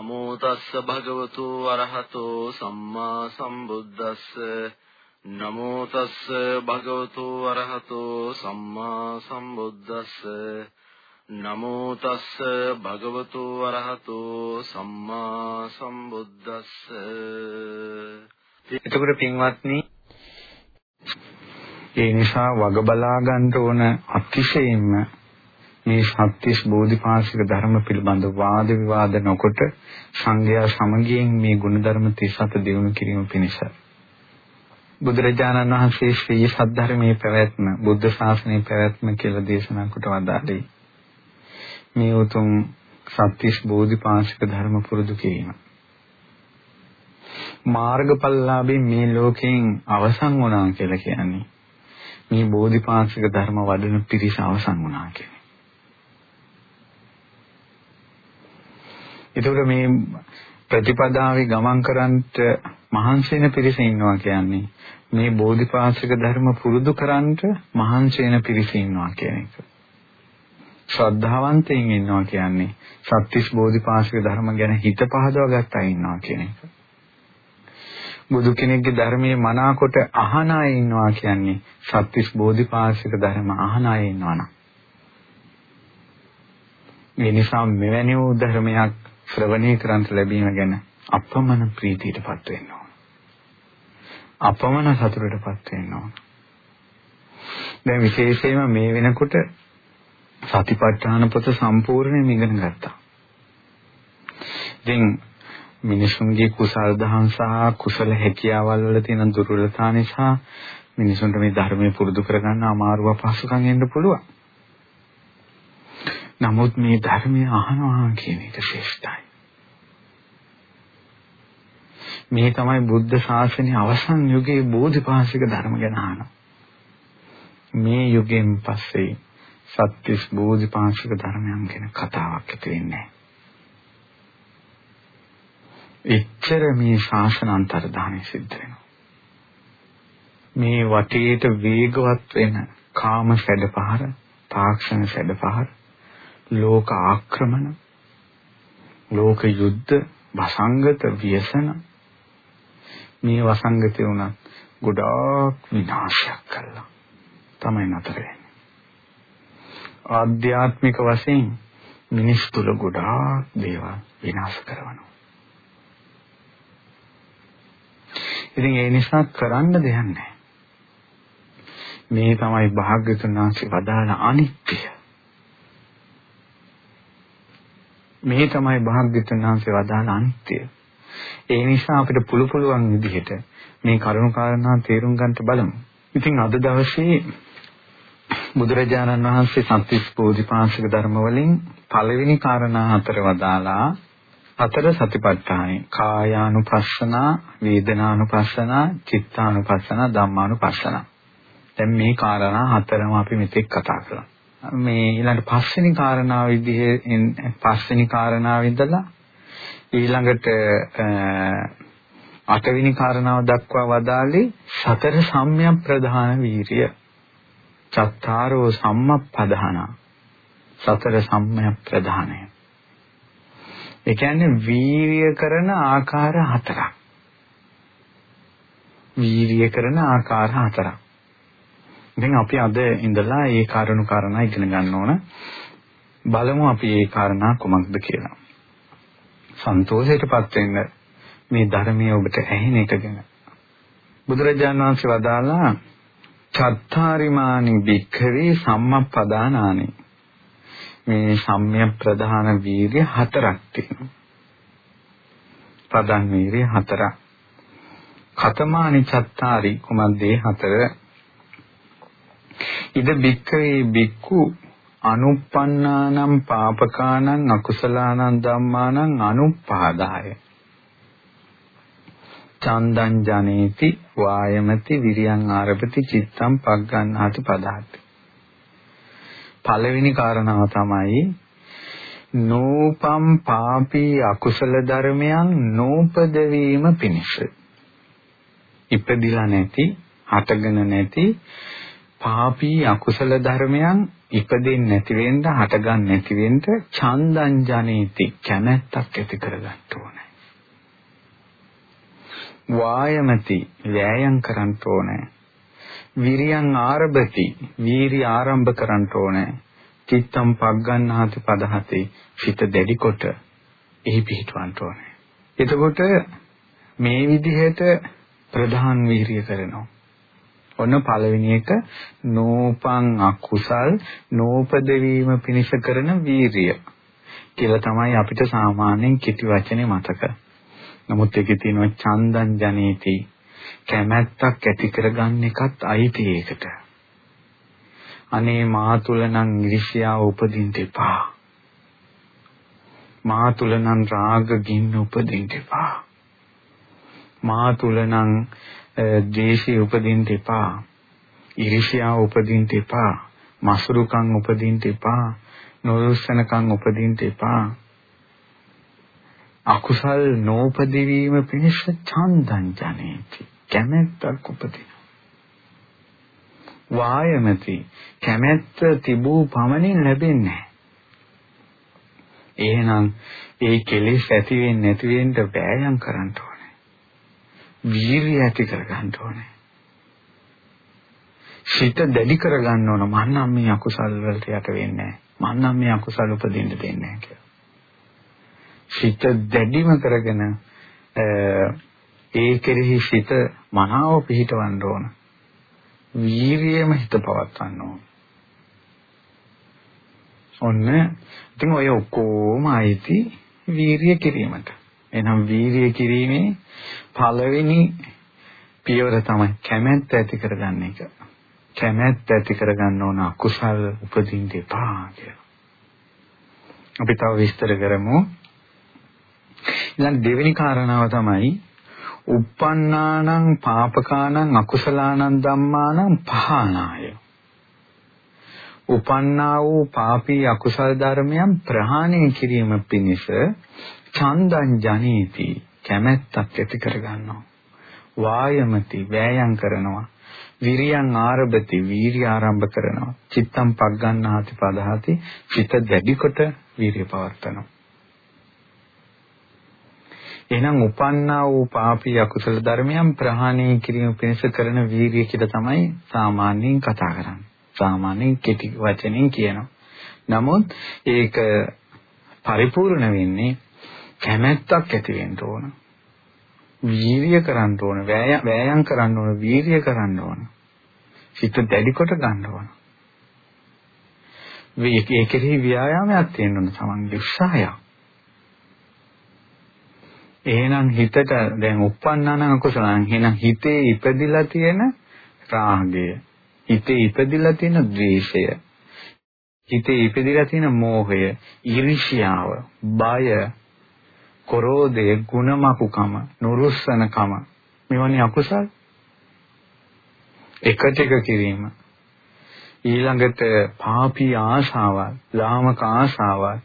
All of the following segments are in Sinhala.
නමෝ තස්ස භගවතු අරහතෝ සම්මා සම්බුද්දස්ස. නමෝ තස්ස භගවතු අරහතෝ සම්මා සම්බුද්දස්ස. නමෝ තස්ස භගවතු අරහතෝ සම්මා සම්බුද්දස්ස. එතකොට පින්වත්නි ඒ නිසා වග බලා ගන්න ඕන අතිශයින්ම මේ සත්‍තිස් බෝධිපාශික ධර්ම පිළිබඳ වාද විවාද නොකොට සංඝයා සමගියෙන් මේ ගුණධර්ම 37 දිනු කිරීම පිණිස බුදුරජාණන් වහන්සේ ශ්‍රී සද්ධර්මයේ පැවැත්ම බුද්ධ ශාසනයේ පැවැත්ම කියලා දේශනා කොට වදාළේ. මේ උතුම් සත්‍තිස් බෝධිපාශික ධර්ම පුරුදු කිරීම. මාර්ගඵලලාභී මේ ලෝකයෙන් අවසන් වුණා කියලා කියන්නේ මේ බෝධිපාශික ධර්ම වඩන පිරිස අවසන් වුණා කියන්නේ. ඒතකොට මේ ප්‍රතිපදාවේ ගමන් කරන්ට මහන්සි වෙන පිරිස ඉන්නවා කියන්නේ මේ බෝධිපාශික ධර්ම පුරුදු කරන්ට මහන්සි වෙන පිරිස ඉන්නවා කියන එක. ශ්‍රද්ධාවන්තයින් ඉන්නවා කියන්නේ සත්‍තිස් බෝධිපාශික ධර්ම ගැන හිත පහදවා ගත්තා ඉන්නවා කියන එක. බුදු කෙනෙක්ගේ ධර්මයේ මනාකොට අහන අය ඉන්නවා කියන්නේ සත්‍තිස් බෝධිපාශික ධර්ම අහන අය ඉන්නවනම්. ඒ නිසා මෙවැනි වූ ධර්මයක් ශ්‍රවණය කරන්ට ලැබීම ගැන අපමණ ප්‍රීතියටපත් වෙන්න ඕන. අපමණ සතුටටපත් වෙන්න ඕන. දැන් විශේෂයෙන්ම මේ වෙනකොට සතිපට්ඨාන පොත සම්පූර්ණයෙන් ඉගෙන ගත්තා. ඉතින් මිනිසුන්ගේ කුසල් දහම් සහ කුසල හැකියාවල් වල තියෙන දුර්වලතා නිසා මිනිසුන්ට මේ ධර්මය පුරුදු කරගන්න අමාරුව පහසුකම් එන්න පුළුවන්. නමුත් මේ ධර්මය අහනවා කියන එක ශ්‍රේෂ්ඨයි. මේ තමයි බුද්ධ ශාසනයේ අවසන් යුගයේ බෝධිපාශික ධර්ම ගැන අහනවා. මේ යුගයෙන් පස්සේ සත්‍තිස් බෝධිපාශික ධර්මයන් ගැන කතාවක් ඇති වෙන්නේ එච්චර මේ ශාසන අන්තර්ධානය සිද්ධ වෙනවා. මේ වටේට වේගවත් වෙන කාම සැඩපහර, තාක්ෂණ සැඩපහර, ලෝක ආක්‍රමණ ලෝක යුද්ධ වසංගත ව්‍යසන. මේ වසංගතේ උනත් ගොඩාක් විනාශයක් කළා. තමයි නතර වෙන්නේ. ආධ්‍යාත්මික වශයෙන් මිනිස් තුල ගොඩාක් දේවල් විනාශ කරනවා. ඉතින් ඒ නිසා කරන්න දෙයක් නැහැ. මේ තමයි භාග්‍යතුන් වහන්සේ වදාළ අනිත්‍ය. මේ තමයි භාග්‍යතුන් වහන්සේ වදාළ අනිත්‍ය. ඒ නිසා අපිට පුළු පුළුවන් විදිහට මේ කරුණු කාරණා තේරුම් ගන්නට බලමු. ඉතින් අද දවසේ බුදුරජාණන් වහන්සේ සත්‍විස් බෝධිපාශික ධර්ම වලින් පළවෙනි කාරණා හතර වදාලා හතර සතිපට්ඨානෙ කායානුපස්සනා වේදනානුපස්සනා චිත්තානුපස්සනා ධම්මානුපස්සනා දැන් මේ කාරණා හතරම අපි මෙතෙක් කතා කළා මේ ඊළඟ පස්වෙනි කාරණාව විදිහේ පස්වෙනි කාරණාව ඉඳලා ඊළඟට අටවෙනි කාරණාව දක්වා වදාළේ සතර සම්‍යක් ප්‍රධාන වීරිය. චත්තාරෝ සම්මප්පදාන සතර සම්‍යක් ප්‍රධානය. ඒ කියන්නේ වීරිය කරන ආකාර හතරක්. වීරිය කරන ආකාර හතරක්. ඉතින් අපි අද ඉඳලා ඒ කාරණු කාරණා ඉගෙන ගන්න ඕන. බලමු අපි ඒ කාරණා කුමක්ද කියලා. සන්තෝෂයටපත් වෙන්න මේ ධර්මයේ ඔබට ඇහෙන එක ගැන. බුදුරජාණන් වහන්සේ වදාලා චත්තාරිමානි භික්ඛවේ සම්මප්පදානානි මේ සම්්‍ය ප්‍රධාන වීර්ය හතරක් තියෙනවා. ප්‍රධාන වීර්ය හතරක්. කතමානි චත්තාරි කුමද්ද හතර ඉද බික්කවේ බික්කු අනුප්පන්නානම් පාපකානම් අකුසලානම් ධම්මානම් අනුපාදාය. චන්දං ජනේති වායමති විරියං ආරපති චිත්තං පග්ගන්නාති පදාති. පළවෙනි කාරණාව තමයි නෝපම් පාපී අකුසල ධර්මයන් නෝපද වීම පිණිස. ඉපදිලා නැති හටගෙන නැති පාපී අකුසල ධර්මයන් ඉපදෙන්නේ නැති වෙන්න, හටගන්නේ නැති වෙන්න චන්දං ජනේති කැමැත්තක් ඇති කරගන්න ඕනේ. වායමති වෑයම් කරන්න ඕනේ. විරියං ආරභති වීරි ආරම්භ කරන්න ඕනේ. චිත්තම් පග්ගන්නාති පදහති සිත දැඩි කොට එහි පිහිටවන්න ඕනේ. එතකොට මේ විදිහට ප්‍රධාන වීරිය කරනවා. ඔන්න පළවෙනි එක නෝපං අකුසල් නෝපද වීම පිණිස කරන වීරිය කියලා තමයි අපිට සාමාන්‍යයෙන් කිටි වචනේ මතක. නමුත් ඒකේ තියෙනවා චන්දං ජනේති කැමැත්තක් ඇති කරගන්න එකත් අයිති ඒකට. අනේ මා තුල නම් ඉරිසියාව උපදින්න එපා. මා තුල නම් රාග ගින්න උපදින්න එපා. මා තුල නම් ද්වේෂය උපදින්න එපා. ඉරිසියාව උපදින්න එපා. මසුරුකම් උපදින්න එපා. නොයොස්සනකම් උපදින්න එපා. අකුසල් නෝපදි වීම පිණිස ඡන්දං ජනේති. කැමැත්තක් උපදිනවා. වායමති කැමැත්ත තිබූ පමණින් ලැබෙන්නේ එහෙනම් ඒ කෙලෙස් ඇති වෙන්නේ නැති වෙන්න වෑයම් කරන්න ඕනේ. වීරිය ඇති කරගන්න ඕනේ. සිත දැඩි කරගන්න ඕන මම නම් මේ අකුසල් වලට යට වෙන්නේ නැහැ. මම නම් මේ අකුසල් උපදින්න දෙන්නේ නැහැ කියලා. සිත දැඩිම කරගෙන ඒ කෙරෙහි සිත මනාව පිහිටවන්න ඕන. වීරියෙම හිත පවත්වන්න ඕන. ඔන්න ඉතින් ඔය ඔක්කොම අයිති වීරිය කිරීමට. එහෙනම් වීරිය කිරීමේ පළවෙනි පියවර තමයි කැමැත්ත ඇති කරගන්න එක. කැමැත්ත ඇති කරගන්න ඕන අකුසල් උපදින්න එපා කියලා. අපි තව විස්තර කරමු. ඊළඟ දෙවෙනි කාරණාව තමයි uppannānaṁ pāpakānaṁ akusalaanaṁ dhammānaṁ පහනාය. උපන්නා වූ පාපී අකුසල ධර්මයන් ප්‍රහාණය කිරීම පිණිස චන්දං ජනේති කැමැත්තක් ඇති කරගන්නවා. වායමති වෑයම් කරනවා. විරියං ආරභති වීර්ය ආරම්භ කරනවා. චිත්තම් පග්ගන්නාති පදහති චිත දැඩි කොට වීර්ය පවර්තනවා. එහෙනම් උපන්නා වූ පාපී අකුසල ධර්මයන් ප්‍රහාණය කිරීම පිණිස කරන වීරිය කියලා තමයි සාමාන්‍යයෙන් කතා කරන්නේ. සාමාන්‍යයෙන් කෙටි වචනෙන් කියනවා. නමුත් ඒක පරිපූර්ණ වෙන්නේ කැමැත්තක් ඇති වෙන්න ඕන. වීරිය කරන්න ඕන, වෑයම් කරන්න ඕන, වීරිය කරන්න ඕන. සිත දැඩි කොට ගන්න ඕන. ඒකෙහි ව්‍යායාමයක් තියෙන්න ඕන තමන්ගේ උත්සාහයක්. එහෙනම් හිතට දැන් uppannānaṁ අකුසලං එහෙනම් හිතේ ඉපදිලා තියෙන රාගය හිතේ ඉපදිලා තියෙන ද්වේෂය හිතේ ඉපදිලා තියෙන මෝහය ඊර්ෂ්‍යාව බය කොරෝධය ගුණමකුකම නුරුස්සනකම. මෙවැනි අකුසල් එකට එක කිරීම. ඊළඟට පාපී ආශාවල් ලාමක ආශාවල්.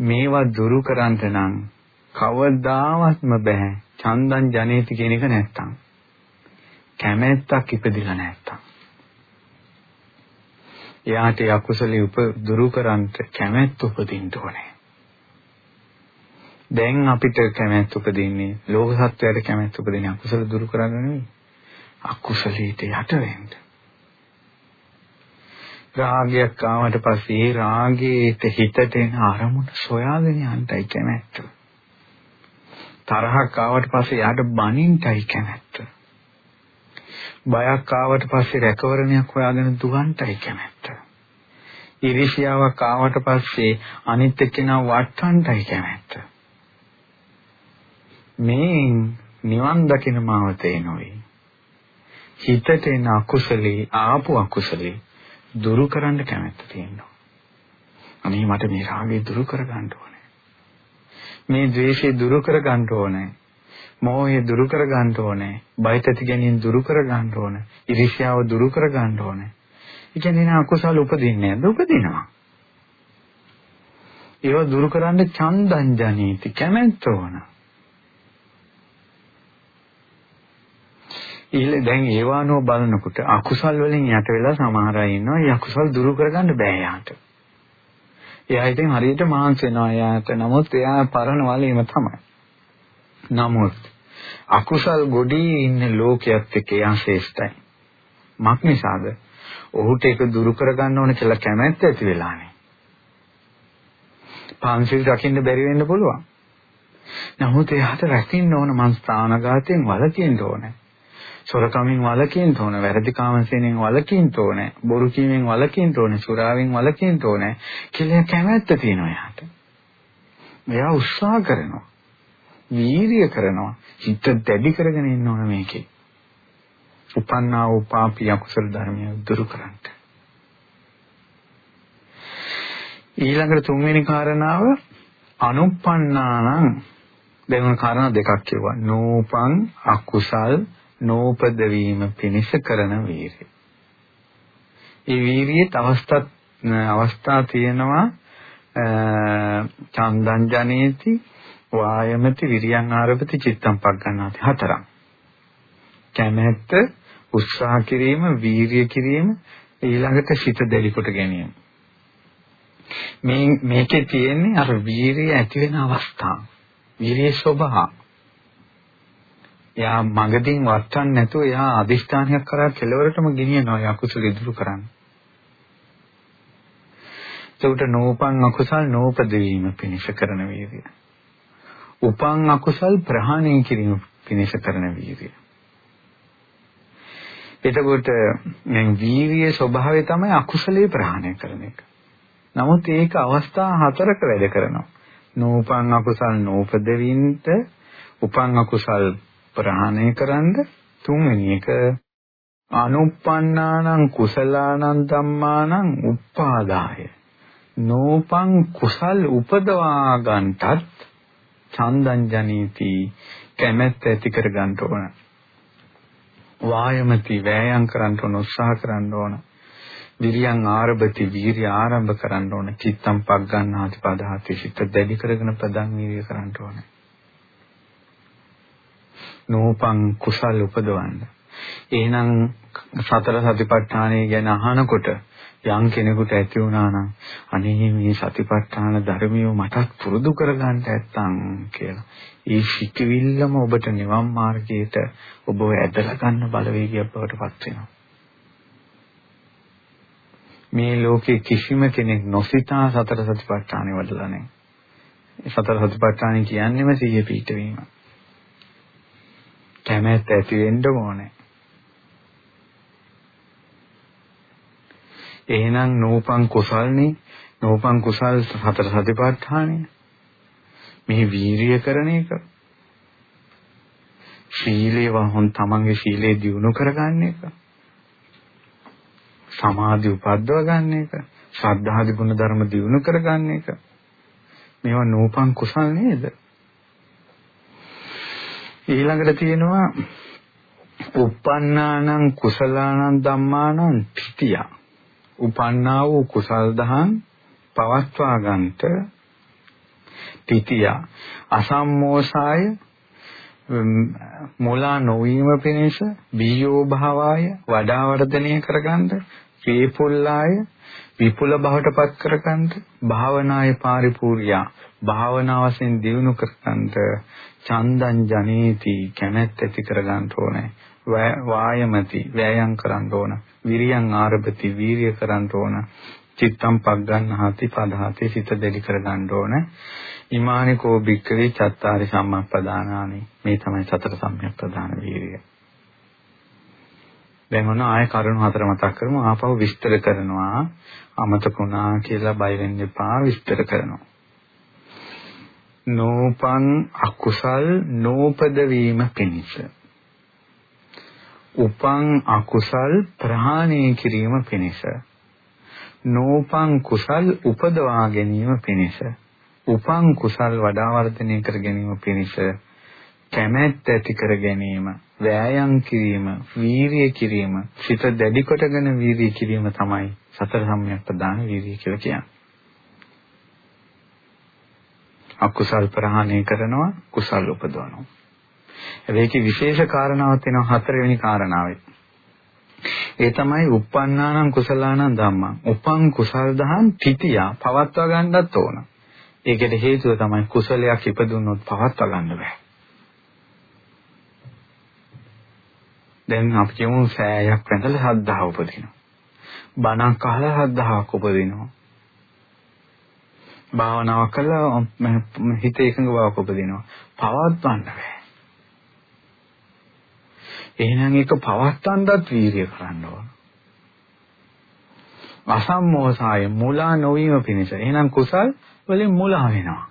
මේවා දුරු කරන්ට නම් කවදාවත්ම බෑ චන්දං ජනේති කියන එක නැත්තම්. කැමැත්තක් ඉපදිලා නැත්තම්. එයාට අකුසලයේ උප දුරු කරන්ට කැමැත්ත උපදින්න ඕනේ. දැන් අපිට කැමැත්ත උපදින්නේ ලෝක සත්වයට කැමැත්ත උපදින්නේ අකුසල දුරු කරන්න නෙවෙයි අකුසලයට යට වෙන්න රාගයක් ආවට පස්සේ රාගයේට හිතට එන අරමුණ සොයාගෙන යන්නයි කැමැත්ත තරහක් ආවට පස්සේ යාට බනින්ටයි කැමැත්ත. බයක් ආවට පස්සේ රැකවරණයක් හොයාගෙන දුවන්ටයි කැමැත්ත. ඉරිසියාවක් ආවට පස්සේ අනිත් එක්කෙනා වට්ටන්ටයි කැමැත්ත. මේ නිවන් දකින මාවතේ නොවේ. හිතට එන අකුසලේ ආපු අකුසලේ දුරු කරන්න කැමැත්ත තියෙනවා. අනේ මට මේ රාගය දුරු කරගන්න ඕන. මේ ද්වේෂය දුරු කර ගන්න ඕනේ. මෝහය දුරු කර ගන්න ඕනේ. බයතති ගැනීම දුරු කර ගන්න ඕනේ. ඉරිෂ්‍යාව දුරු කර ගන්න ඕනේ. ඒ කියන්නේ නා අකුසල උපදින්නේ නැද්ද? උපදිනවා. ඒව දුරු කරන්න චන්දං ජනීති කැමැත්ත ඕන. ඊළ දැන් ඒවානෝ බලනකොට අකුසල් වලින් යට වෙලා සමහර අය ඉන්නවා. ඒ අකුසල් දුරු කරගන්න බෑ යාට. එයා ඉතින් හරියට මහන්සි වෙනවා යාට. නමුත් එයා පරණ වලීම තමයි. නමුත් අකුසල් ගොඩේ ඉන්න ලෝකයක් එක්ක එයා ශ්‍රේෂ්ඨයි. මක් නිසාද? ඔහුට ඒක දුරු කරගන්න ඕන කියලා කැමැත්ත ඇති වෙලානේ. පංචිල් රකින්න බැරි වෙන්න පුළුවන්. නමුත් එයාට රැකින්න ඕන මං ස්ථානගතයෙන් වලකින්න ඕනේ. සොරකමින් වලකින්න ඕනේ, වැරදි කාමසෙනෙන් වලකින්න ඕනේ, බොරු කීමෙන් වලකින්න ඕනේ, සුරාවෙන් වලකින්න ඕනේ කියලා කැමැත්ත තියෙනවා එයාට. එයා උත්සාහ කරනවා. වීරිය කරනවා. හිත දැඩි කරගෙන ඉන්න ඕන මේකේ. උපන්නා වූ පාපී අකුසල ධර්මය දුරු කරන්නට. ඊළඟට තුන්වෙනි කාරණාව අනුප්පන්නානං දැන් ඔය කාරණා දෙකක් කියවා. නෝපං අකුසල් නෝපද වීම පිණිස කරන වීරිය. ඒ වීරියට අවස්ථා අවස්ථා තියෙනවා චන්දං ජනේති වායමති විරියං ආරභති චිත්තං පග්ගණ්ණාති හතරක්. කැමැත්ත උත්සාහ කිරීම වීරිය කිරීම ඊළඟට සිත දෙලි කොට ගැනීම. මේ මේකේ තියෙන්නේ අර වීරිය ඇති වෙන අවස්ථාව. වීරිය ස්වභාව. එයා මඟදින් වටන්න නැතුව එයා අදිෂ්ඨානයක් කරා කෙලවරටම ගෙනියනවා යකුසල ඉදිරි කරන්න. ඒකට නෝපං අකුසල් නෝපද වීම පිණිස කරන වීරිය. උපං අකුසල් ප්‍රහාණය කිරීම පිණිස කරන වීරිය. එතකොට මේ වීරිය ස්වභාවය තමයි අකුසලයේ ප්‍රහාණය කරන එක. නමුත් ඒක අවස්ථා හතරක වැඩ කරනවා. නූපන් අකුසල් නූපදවින්ට උපන් අකුසල් ප්‍රහාණය කරන්න තුන්වෙනි එක. අනුප්පන්නානං කුසලානං ධම්මානං උප්පාදාය. නෝපං කුසල් උපදවා ගන්නටත් චන්දං ජනීති කැමැත්ත ඇති කර ගන්න ඕන. වායමති වෑයම් කරන්න ඕන උත්සාහ කරන්න ඕන. විරියං ආරභති වීරිය ආරම්භ කරන්න ඕන. චිත්තම් පක් ගන්නාති පදහති සිත දැඩි කරගෙන ප්‍රදන් වීරිය කරන්න ඕන. නෝපං කුසල් උපදවන්න එහෙනම් සතර සතිපට්ඨානය ගැන අහනකොට යම් කෙනෙකුට ඇති වුණා නම් අනේ මේ සතිපට්ඨාන ධර්මිය මටත් පුරුදු කරගන්න නැත්තම් කියලා. ඒ සිටිවිල්ලම ඔබට නිවන් මාර්ගයට ඔබව ඇදලා ගන්න බලවේගයක් බවට පත් වෙනවා. මේ ලෝකේ කිසිම කෙනෙක් නොසිතා සතර සතිපට්ඨානෙ වඩලා නැහැ. සතර සතිපට්ඨානෙ කියන්නේම සිහිය පිහිටවීම. කැමැත්ත ඇති වෙන්න ඕනේ. එහෙනම් නෝපං කුසල්නේ නෝපං කුසල් හතර සතිපට්ඨානෙ. මේ වීරිය කරන එක. සීලේ වහොන් තමන්ගේ සීලේ දියුණු කරගන්න එක. සමාධි උපද්දව ගන්න එක, ශ්‍රද්ධාදි ගුණ ධර්ම දියුණු කරගන්න එක. මේවා නූපන් කුසල් නේද? ඊළඟට තියෙනවා uppannānaṁ කුසලානං ධම්මානං තිතිය. උපන්නා වූ කුසල් දහම් පවත්වා ගන්නට තිතිය. අසම්මෝසාය මුලා නොවීම පිණිස බීයෝ භාවය වඩා වර්ධනය කරගන්න වේපුල්ලාය විපුල බවට පත් කරගන්න භාවනාය පරිපූර්ණා භාවනාවසෙන් දියුණු කරගන්න චන්දං ජනේති කැමැත්ත ඇති කරගන්න ඕනේ. වායමති වෑයම් කරන්න ඕන. විරියං ආරභති වීරිය කරන්න ඕන. චිත්තම් පග්ගන්හාති පදහාති සිත දෙලි කරගන්න ඕන. ඉමානි කෝ බික්කවේ චත්තාරි සම්මප්පදානානි මේ තමයි සතර සම්මප්පදාන වීරිය. දැන් ඔන්න ආය කරුණු හතර මතක් කරමු. ආපහු විස්තර කරනවා. අමතකුණා කියලා බය වෙන්න එපා. විස්තර කරනවා. නෝපං අකුසල් නෝපද වීම පිණිස. උපං අකුසල් ප්‍රහාණය කිරීම පිණිස. නෝපං කුසල් උපදවා ගැනීම පිණිස. උපං කුසල් වඩා වර්ධනය කර ගැනීම පිණිස. කැමැත්ත ඇති කර ගැනීම, වෑයම් කිරීම, වීරිය කිරීම, සිත දැඩි කොටගෙන වීරිය කිරීම තමයි සතර සම්‍යක් ප්‍රදාන වීරිය කියලා කියන්නේ. අකුසල් ප්‍රහාණය කරනවා, කුසල් උපදවනවා. හැබැයි ඒකේ විශේෂ කාරණාවක් තියෙනවා හතරවෙනි කාරණාවේ. ඒ තමයි uppannānaṁ කුසලානං ධම්මං. උපං කුසල් දහම් තිතියා පවත්වා ගන්නත් ඕන. ඒකට හේතුව තමයි කුසලයක් ඉපදුනොත් පවත්වා ගන්න බෑ. දැන් අපි කියමු සෑයක් වැඳලා හද්දාව උපදිනවා. බණක් අහලා හද්දාවක් උපදිනවා. භාවනාවක් කළා හිත එකඟ බවක් උපදිනවා. පවත්වන්න බෑ. එහෙනම් ඒක පවත්තන්නත් වීරිය කරන්න ඕන. අසම්මෝසාය මුලා නොවීම පිණිස. එහෙනම් කුසල් වලින් මුලා වෙනවා.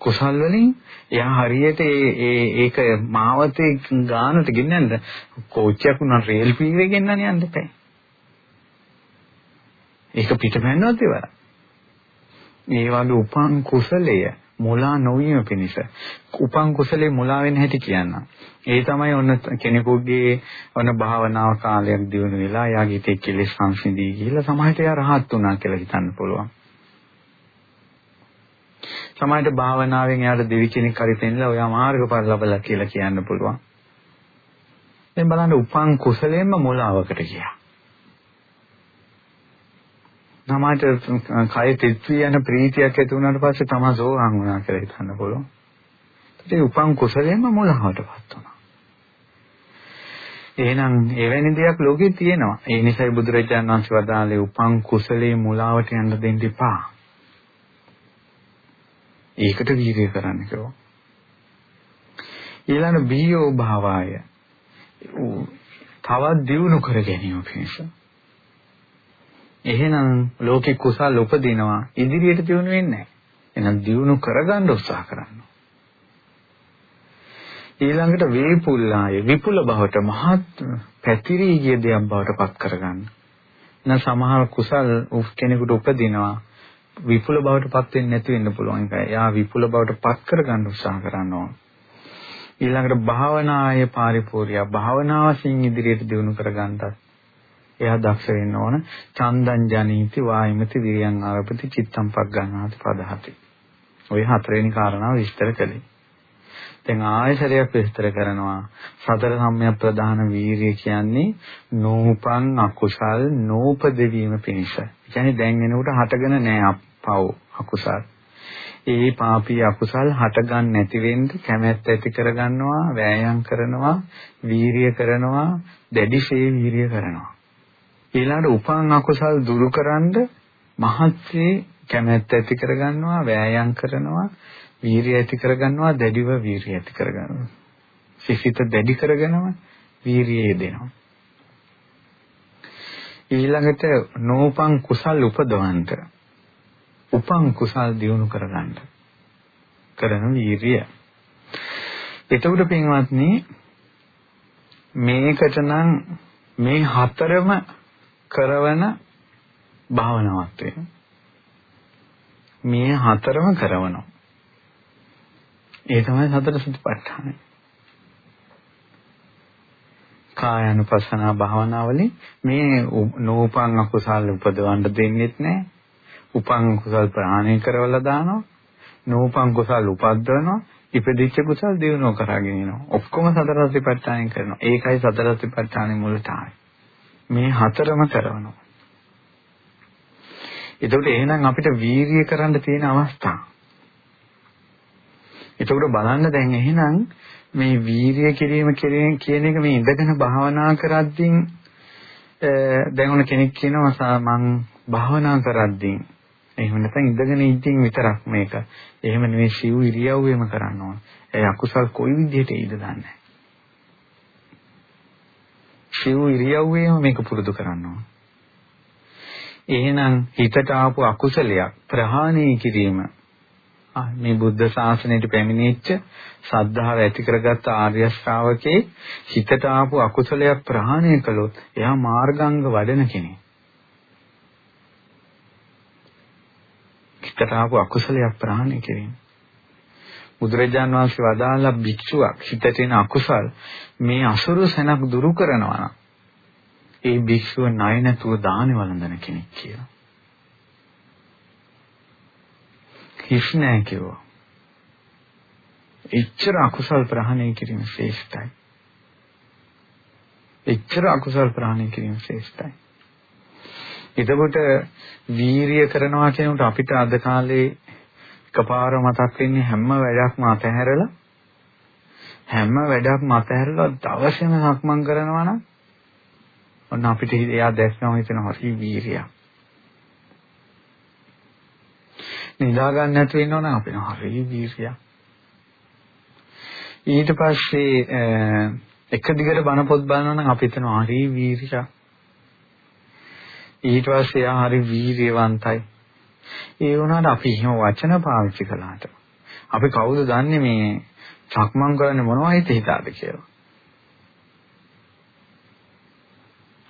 කුසල් වලින් එයා හරියට ඒ ඒ ඒක මාවතේ ගානට ගෙන්නන්න කෝච්චියක් උනා රේල් පීරේ ගෙන්නන්න යන්න බෑ. ඒක පිටමැන්නවත් ඉවරයි. මේ වගේ උපන් කුසලය මුලා නොවීම පිණිස උපන් කුසලේ මුලා වෙන්න හැටි කියන්න. ඒ තමයි ඔන්න කෙනෙකුගේ ඔන්න භාවනාව කාලයක් දිනු වෙලා යාගේ තේ කෙලෙස් සංසිඳී කියලා සමහරට එයා රහත් වුණා කියලා හිතන්න පුළුවන්. සමහරට භාවනාවෙන් එයාට දෙවි කෙනෙක් හරි පෙන්නලා ඔයා මාර්ගඵල ලබලා කියලා කියන්න පුළුවන්. දැන් බලන්න උපන් කුසලයෙන්ම මුලාවකට ගියා. සමාජයට කය තෙත්වී යන ප්‍රීතියක් ඇති වුණාට පස්සේ තමයි සෝවාන් වුණා කියලා හිතන්න පුළුවන්. ඒ උපන් කුසලයෙන්ම මුලහවටපත් වුණා. එහෙනම් එවැනි දෙයක් ලෝකේ තියෙනවා. ඒ නිසායි බුදුරජාණන් වහන්සේ වදාළේ උපන් කුසලයේ මුලාවට යන්න දෙන්න එපා. ඒකට වීර්ය කරන්න කිව්වා. ඊළඟ බීයෝ භාවය තවත් දියුණු කර ගැනීම පිණිස එහෙනම් ලෝකේ කුසල් උපදිනවා ඉදිරියට දියුණු වෙන්නේ නැහැ. එහෙනම් දියුණු කරගන්න උත්සාහ කරන්න. ඊළඟට වේපුල්ලාය විපුල බවට මහත් පැතිරී ගිය දෙයක් බවට පත් කරගන්න. නැ සමහර කුසල් කෙනෙකුට උපදිනවා විපුල බවට පත් වෙන්නේ නැති වෙන්න පුළුවන් එකයි. යා විපුල බවට පත් කරගන්න උත්සාහ කරන්න ඕන. ඊළඟට භාවනායේ පරිපූර්ණිය භාවනාවකින් ඉදිරියට දියුණු කරගන්නත් එයා දක්ෂ වෙන්න ඕන. චන්දං ජනීති වායමති විරියං ආරපති චිත්තම් පග්ගණාති පදහති. ওই හතරවෙනි කාරණාව විස්තර කළේ. දැන් ආයතරයක් විස්තර කරනවා සතර සම්‍යක් ප්‍රධාන වීරිය කියන්නේ නූපන් අකුසල් නූපදවීම පිණිස. ඒ කියන්නේ දැන් එනකොට හටගෙන නෑ පව් අකුසල්. ඒ පාපී අකුසල් හටගන්න නැති වෙන්න කැමැත්ත ඇති කරගන්නවා, වෑයම් කරනවා, වීරිය කරනවා, දැඩිශේ වීරිය කරනවා. ඊළඟට උපන් අකුසල් දුරුකරනද මහත්සේ කැමැත්ත ඇති කරගන්නවා වෑයම් කරනවා වීරිය ඇති කරගන්නවා දැඩිව වීරිය ඇති කරගන්නවා සිසිත දැඩි කරගෙනම වීරිය යෙදෙනවා ඊළඟට නෝපං කුසල් උපදවන්ට උපං කුසල් දියුණු කරගන්න කරන වීරිය එතකොට පින්වත්නි මේකට නම් මේ හතරම කරවන භාවනාවක් වෙනවා. මේ හතරම කරවනවා. ඒ තමයි සතර සතිපට්ඨානය. කායानुපස්සනා භාවනාවලින් මේ නෝපං අකුසල් උපදවන්න දෙන්නෙත් නැහැ. උපං කුසල් ප්‍රහාණය කරවලා දානවා. නෝපං කුසල් උපද්දවනවා. ඉපදිච්ච කුසල් දිනු කරගෙන යනවා. ඔක්කොම සතර සතිපට්ඨානය කරනවා. ඒකයි සතර සතිපට්ඨානෙ මුලට ආවේ. මේ හතරම කරනවා. එතකොට එහෙනම් අපිට වීරිය කරන්න තියෙන අවස්ථා. එතකොට බලන්න දැන් එහෙනම් මේ වීරිය කිරීම කියන එක මේ ඉඳගෙන භාවනා කරද්දී දැන් ඔන්න කෙනෙක් කියනවා මං භාවනා කරද්දී එහෙම නැත්නම් ඉඳගෙන ඉඳින් විතරක් මේක. එහෙම නෙවෙයි සිව් ඉරියව්වෙම කරන්න ඕන. ඒ අකුසල් කොයි විදිහට ඉද දන්නේ සිව් ඉරියව්වේම මේක පුරුදු කරන්න ඕන. එහෙනම් හිතට ආපු අකුසලයක් ප්‍රහාණය කිරීම මේ බුද්ධ ශාසනයට පැමිණෙච්ච සද්ධාව ඇති කරගත්ත ආර්ය ශ්‍රාවකේ හිතට ආපු අකුසලයක් ප්‍රහාණය කළොත් එයා මාර්ගාංග වඩන කෙනෙක්. හිතට ආපු අකුසලයක් ප්‍රහාණය කිරීම. බුදුරජාන් වහන්සේ වදාළ භික්ෂුවක් හිතට එන අකුසල් මේ අසුරු සැනක් දුරු කරනවා නම් ඒ භික්ෂුව ණය නැතුව දාන වළඳන කෙනෙක් කියලා. හිස් නැහැ කිව්වා. එච්චර අකුසල් ප්‍රහාණය කිරීම ශ්‍රේෂ්ඨයි. එච්චර අකුසල් ප්‍රහාණය කිරීම ශ්‍රේෂ්ඨයි. එතකොට වීරිය කරනවා කියනකොට අපිට අද කාලේ එකපාර මතක් වෙන්නේ හැම වැඩක්ම අතහැරලා හැම වැඩක්ම අතහැරලා දවසේම සක්මන් කරනවා නම් ඔන්න අපිට එයා දැක්කම හිතෙන හරි වීරියක්. නිදා ගන්න නැතුව ඉන්නවනම් අපිට හරි වීරියක්. ඊට පස්සේ එක දිගට බණ පොත් බලනවා නම් අපි හිතනවා හරි වීරියක්. ඊට පස්සේ එයා හරි වීරියවන්තයි. ඒ වුණාට අපි එහෙම වචන පාවිච්චි කළාට අපි කවුද දන්නේ මේ සක්මන් කරන්නේ මොනවා හිත හිතාද කියලා.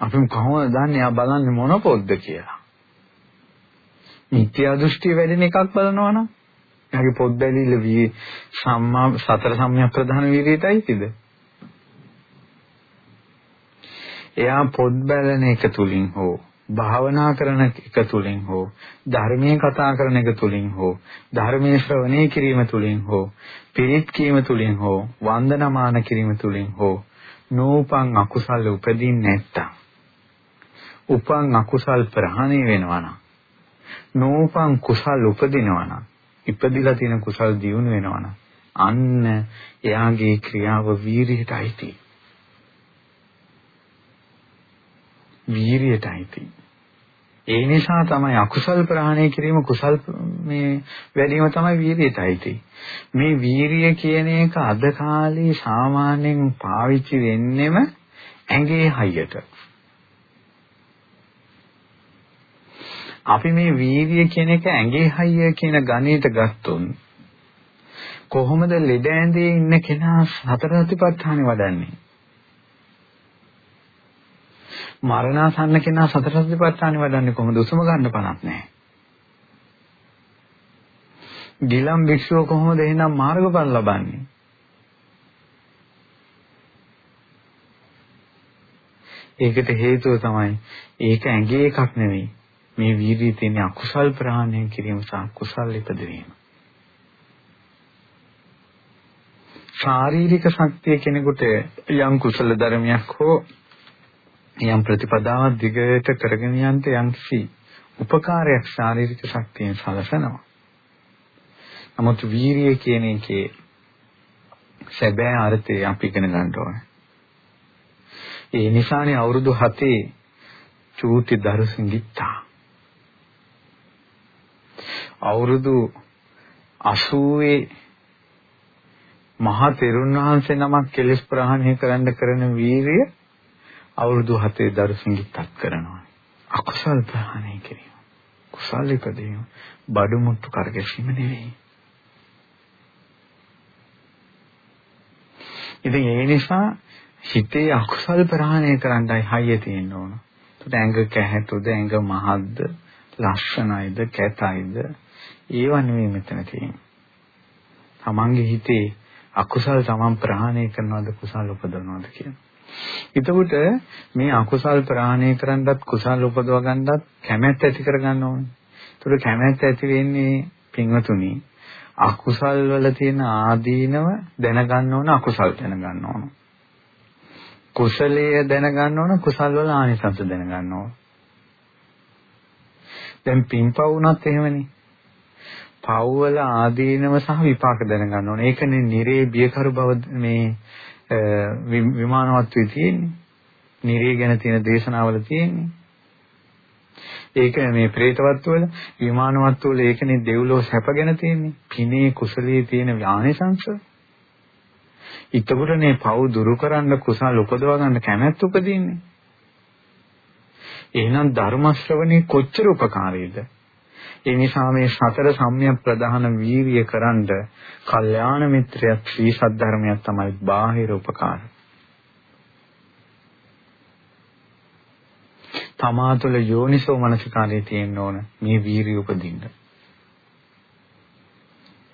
අපි කොහොමද දන්නේ ආ බලන්නේ මොන පොද්ද කියලා. මිත්‍යා දෘෂ්ටි වැඩෙන එකක් බලනවා නම් එයාගේ පොත් බැලිල්ල වී සම්මා සතර සම්‍යක් ප්‍රධාන වීර්යයටයිද? එයා පොත් බැලන එක තුලින් හෝ භාවනා කරන එක තුලින් හෝ ධර්මයේ කතා කරන එක තුලින් හෝ ධර්මයේ ශ්‍රවණය කිරීම තුලින් හෝ පිරිත් කීම තුලින් හෝ වන්දනමාන කිරීම තුලින් හෝ නූපං අකුසල උපදින්නේ නැත්තම් උපං අකුසල් ප්‍රහාණය වෙනවා නම් නූපං කුසල් උපදිනවා නම් ඉපදිලා තියෙන කුසල් දියුණු වෙනවා නම් අන්න එයාගේ ක්‍රියාව වීරියටයි තියෙන්නේ වීරියටයි තියෙන්නේ ඒ නිසා තමයි අකුසල් ප්‍රහාණය කිරීම කුසල් මේ වැඩිම තමයි වීරියටයි මේ වීරිය කියන එක අද කාලේ සාමාන්‍යයෙන් පාවිච්චි වෙන්නෙම ඇඟේ හයියට. අපි මේ වීරිය කියන එක ඇඟේ හයිය කියන ගණයට ගත්තොත් කොහොමද ලෙඩ ඇඳේ ඉන්න කෙනා සතර සතිපට්ඨානෙ වඩන්නේ? මරණාසන්න කෙනා සතර සතිපට්ඨානෙ වඩන්නේ කොහොමද? උසම ගන්න පණක් නැහැ. ගිලම් භික්ෂුව කොහොමද එහෙනම් මාර්ගඵල ලබන්නේ? ඒකට හේතුව තමයි ඒක ඇඟේ එකක් නෙවෙයි. මේ වීර්යය තියෙන අකුසල් ප්‍රහාණය කිරීම සහ කුසල් ඉපදවීම. ශාරීරික ශක්තිය කෙනෙකුට යම් කුසල ධර්මයක් හෝ යම් ප්‍රතිපදාවක් දිගට කරගෙන යන්න යම්සි උපකාරයක් ශාරීරික ශක්තියෙන් සලසනවා. නමුත් වීරිය කියන එකේ සැබෑ අර්ථය අපි ඉගෙන ගන්න ඕනේ. ඒ නිසානේ අවුරුදු 7 චූටි දරුසිඟිත්තා. අවුරුදු 80 මහා තෙරුන් වහන්සේ නමක් කෙලෙස් ප්‍රහාණය කරන්න කරන වීරිය අවුරුදු 7 දරුසිඟිත්තක් කරනවා. අකුසල් ප්‍රහාණය කිරීම. කුසල් ඉපදීම බඩු මුට්ටු කරගැසීම නෙවෙයි. ඉතින් ඒ නිසා හිතේ අකුසල් ප්‍රහාණය කරන්නයි හයිය තියෙන්න ඕන. ඒකට ඇඟ කැහැතුද ඇඟ මහද්ද ලස්සනයිද කැතයිද ඒව නෙවෙයි මෙතන තියෙන්නේ. තමන්ගේ හිතේ අකුසල් තමන් ප්‍රහාණය කරනවද කුසල් උපදවනවද කියනවා. එතකොට මේ අකුසල් ප්‍රහාණය කරන්නත් කුසල් උපදව ගන්නත් කැමැත්ත ඇති කර ගන්න ඕනේ. ඒතකොට කැමැත්ත ඇති වෙන්නේ පින්වතුනි අකුසල් වල තියෙන ආදීනව දැනගන්න ඕන අකුසල් දැනගන්න ඕන. කුසලයේ දැනගන්න ඕන කුසල් වල ආනිසංස දැනගන්න ඕන. දැන් පින්පව් උනත් එහෙමනේ. පව් වල ආදීනව සහ විපාක දැනගන්න ඕන. ඒකනේ නිරේ බියකරු බව මේ විමානවත් වේ තියෙන්නේ. නිරේ ගැන තියෙන දේශනාවල තියෙන්නේ. ඒක මේ പ്രേතවත් වල විමානවත් වල ඒකනේ දෙව්ලෝ සැප ගැන තියෙන්නේ. පිනේ කුසලයේ තියෙන ආනිසංශ. ඊටකොටනේ පව් දුරු කරන්න කුසල උපදව ගන්න කැමැත්ත උපදින්නේ. එහෙනම් ධර්ම ශ්‍රවණේ කොච්චර උපකාරීද? ඒ නිසා මේ සතර සම්‍යක් ප්‍රධාන වීරිය කරන්ඩ කල්යාණ මිත්‍රයක් ශ්‍රී සද්ධර්මයක් තමයි බාහිර උපකාර. තමා තුළ යෝනිසෝ මනසිකාරයේ තියෙන්න ඕන මේ වීරිය උපදින්න.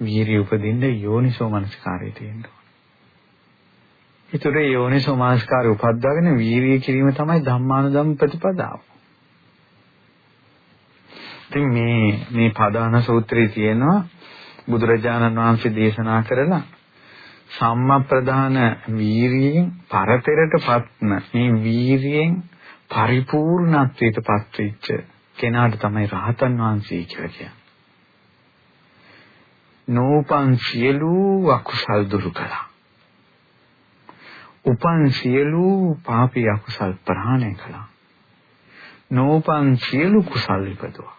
වීරිය උපදින්න යෝනිසෝ මනසිකාරයේ තියෙන්න ඕන. ඒතර යෝනිසෝ මනසිකාරය උපද්දාගෙන වීරිය කිරීම තමයි ධම්මානුධම්ම ප්‍රතිපදාව. ඉතින් මේ මේ පදාන සූත්‍රයේ තියෙනවා බුදුරජාණන් වහන්සේ දේශනා කරලා සම්මප්‍රදාන වීරියෙන් පරතරටපත්න මේ වීරියෙන් පරිපූර්ණත්වයටපත් වෙච්ච කෙනාට තමයි රහතන් වහන්සේ කියලා කියන්නේ. නෝපන් සියලු අකුසල් දුරු කළා. උපන් සියලු පාපී අකුසල් ප්‍රහාණය කළා. නෝපන් සියලු කුසල් ඉපදුවා.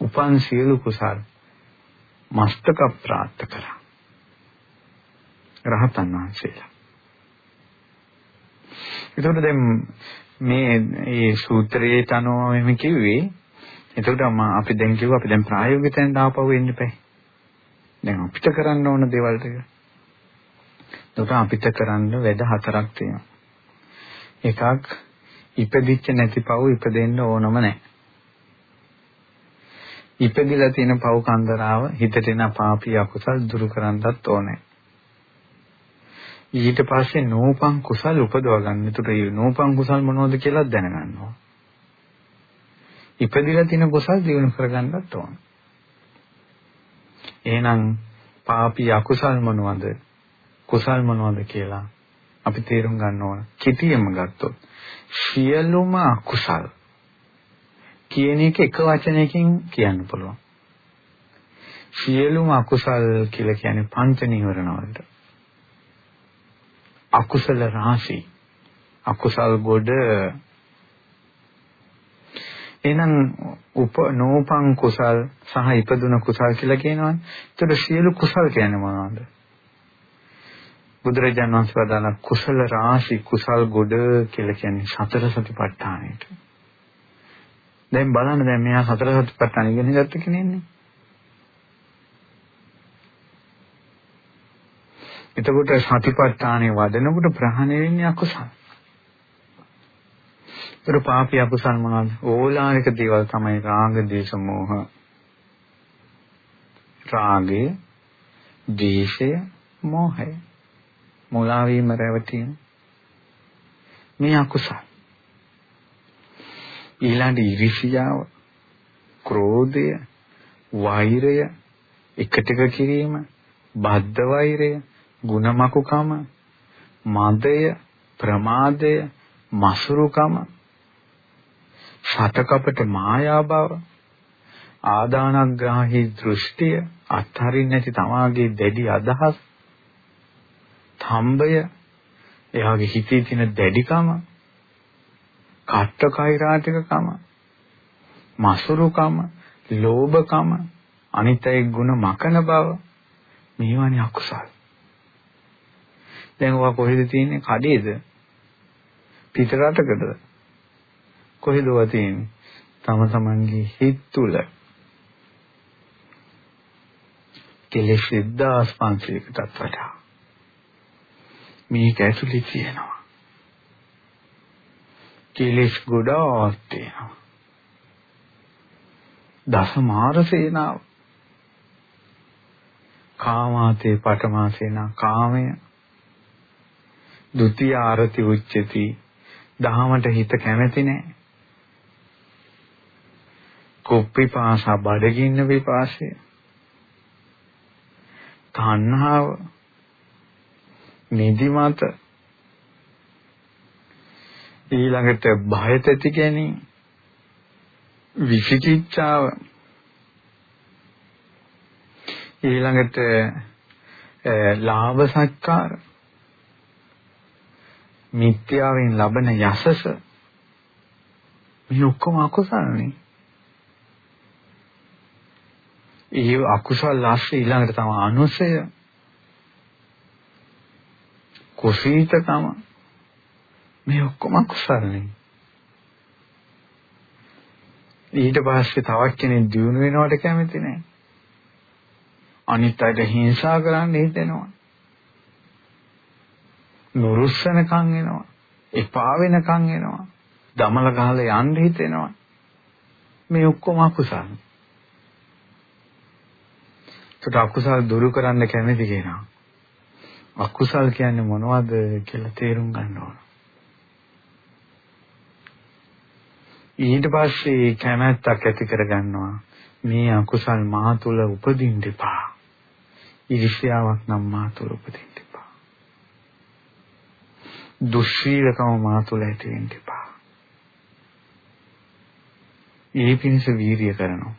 උපන් සියලු කුසල් මස්තක ප්‍රාප්ත කරා. රහතන් වහන්සේලා. එතකොට දැන් මේ මේ සූත්‍රයට අනුව මෙහෙම කිව්වේ එතකොට අපි දැන් කිව්වා අපි දැන් ප්‍රායෝගික තැනට ආපහු එන්න එපා. දැන් අපිට කරන්න ඕන දේවල් ටික. එතකොට අපිට කරන්න වැඩ හතරක් තියෙනවා. එකක් ඉපදිච්ච නැති පව් ඉපදෙන්න ඕනම නැහැ. ඉපදිලා තියෙන පව් කන්දරාව හිතට එන පාපී අකුසල් දුරු කරන්නත් ඕනේ. ඊට පස්සේ නෝපං කුසල් උපදව ගන්න. ඒතට මේ නෝපං කුසල් මොනවද කියලා දැනගන්න ඕන. ඉපදිලා තියෙන කුසල් දිනු කරගන්නත් ඕන. එහෙනම් පාපී අකුසල් මොනවද? කුසල් මොනවද කියලා අපි තේරුම් ගන්න ඕන. කිතියම ගත්තොත් සියලුම අකුසල් කියන එක එක වචනයකින් කියන්න පුළුවන්. සියලුම අකුසල් කියලා කියන්නේ පංච නීවරණ වලට. අකුසල රාශි අකුසල් ගොඩ එහෙනම් උප නෝපං කුසල් සහ ඉපදුන කුසල් කියලා කියනවනේ. ඒතර සියලු කුසල් කියන්නේ මොනවද? බුදුරජාණන් වහන්සේ වදාළ කුසල රාශි කුසල් ගොඩ කියලා කියන්නේ සතර සතිපට්ඨානෙට. දැන් බලන්න දැන් මෙයා සතර සතිපට්ඨාන ඉගෙන ගත්ත කෙනෙක්නේ. එතකොට සතිපට්ඨානෙ වඩනකොට ප්‍රහාණය වෙන්නේ අකුසල. ඒතර පාපී අකුසල් මොනවාද? ඕලානික දේවල් තමයි රාග, දේශ, මෝහ. රාගය, දේශය, මෝහය. මුලා වීම රැවටීම. මේ අකුසල. ඊළඟ ඉරිසියාව, ක්‍රෝධය, වෛරය, එකටක කිරීම, බද්ධ වෛරය, ಗುಣමකුකම, මදය, ප්‍රමාදය, මසුරුකම, සතකපට මායා බව, ආදානග්‍රාහී දෘෂ්ටිය, අත්හරින්න නැති තමාගේ දැඩි අදහස්, තම්බය, එයාගේ හිතේ තියෙන දැඩිකම, කට්ටකෛරාටිකකම, මසුරුකම, ලෝභකම, අනිත්‍යයේ ගුණ මකන බව මේවනේ අකුසල්. දැන් ඔවා කොහෙද තියෙන්නේ? කඩේද? පිට රටකද? කොහෙද ඔවා තියෙන්නේ? තම තමන්ගේ හිත තුල. කෙලෙස් 1500කටත් වඩා. මේක ඇතුලේ තියෙනවා. කෙලෙස් ගොඩාක් තියෙනවා. දසමාර සේනාව කාමාතේ පඨමාසේනා කාමය ဒ ුතිය ආරති උච්චති දහමට හිත කැමැති නැහැ. කුප්පිපාසා බඩගින්න විපාසය. තණ්හාව නිදිමත ඊළඟට භය තැති ගැනීම විචිකිච්ඡාව. ඊළඟට ලාභ සත්කාර. මිත්‍යාවෙන් ලබන යසස. මේ ඔක්කොම අකුසල්නේ. ඒ අකුසල් ආශ්‍රය ඊළඟට තම අනුසය. කුසීතකම. මේ ඔක්කොම අකුසල්නේ. ඊට පස්සේ තවත් කෙනෙක් දිනු වෙනවට කැමති නැහැ. අනිත් අයට හිංසා කරන්න හිතෙනවා. නුරුස්සනකම් එනවා. එපා වෙනකම් එනවා. දමල ගහලා යන්න හිතෙනවා. මේ ඔක්කොම අකුසල්. ඒකට අකුසල් දුරු කරන්න කැමති කෙනා. අකුසල් කියන්නේ මොනවද කියලා තේරුම් ගන්න ඕන. ඊට පස්සේ කැමැත්තක් ඇති කරගන්නවා මේ අකුසල් මා තුල උපදින්න එපා. ඊර්ෂ්‍යාවක් නම් මා තුළ උපදින්න එපා. දුස්සීලකම මා තුළ ඇති වෙන්න එපා. ඒ පිණිස වීරිය කරනවා.